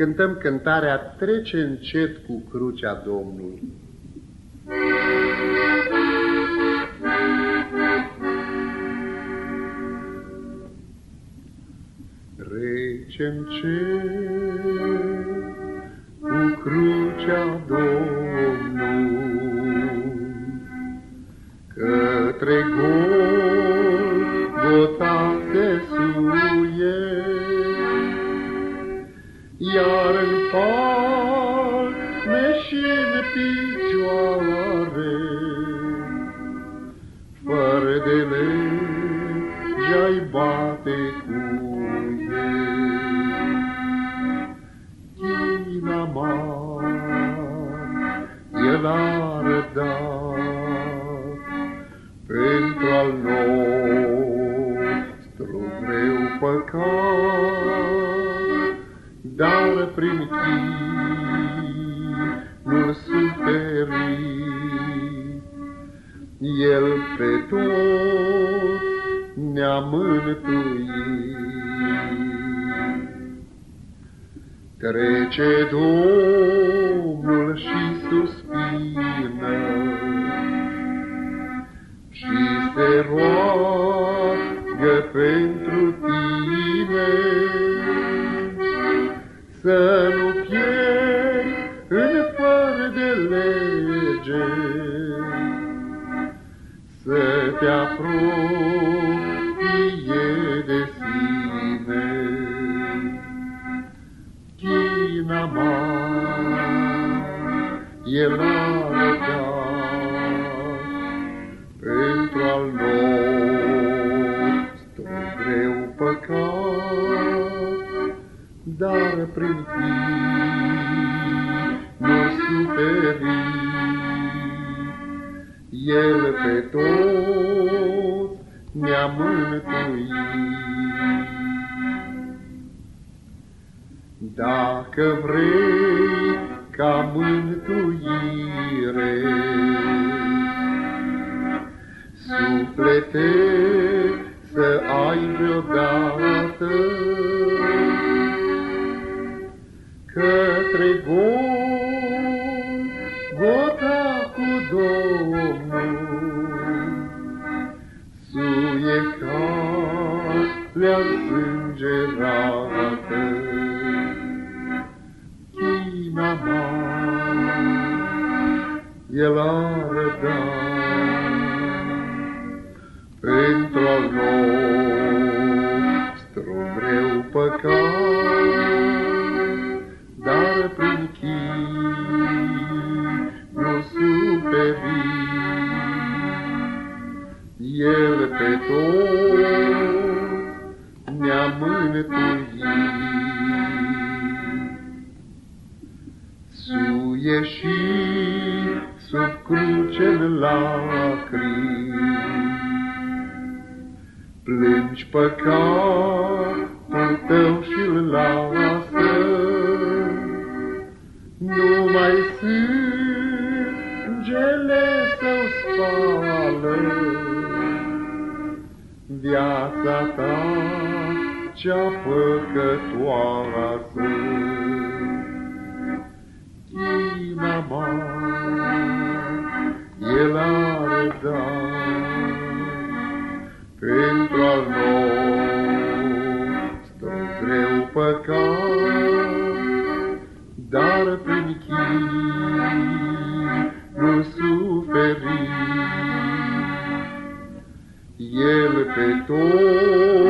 cântăm cântarea Trece încet cu crucea Domnului. Trece încet cu crucea Domnului ai bate cu ei. China mare, el a rădat pentru al nostru greu păcat dar prin chinul suferit, El pe tot ne-a mântuit. Trece Domnul și suspină. Și se roagă pentru tine. Să nu pierd în fără de lege, să te apropie China mare, el a pentru al nostru greu păcat dar prin nu suferi. El pe toți ne-a mântuit. Dacă vrei ca mântuire, suflete să ai vreodată, către Golgota cu Domnul. Suie calea sângerată, china mare, El a rădat pentru al nostru greu păcat dar prin chinul suferi. El pe toți ne-a mântuit. Suie și sub cruce-n lacrimi, plângi păcatul tău și-l lasă, numai sângele său spală viața ta cea păcătoasă. China mare, el a rădat pentru al nostru greu păcat, dar prin chinul suferi. El pe toți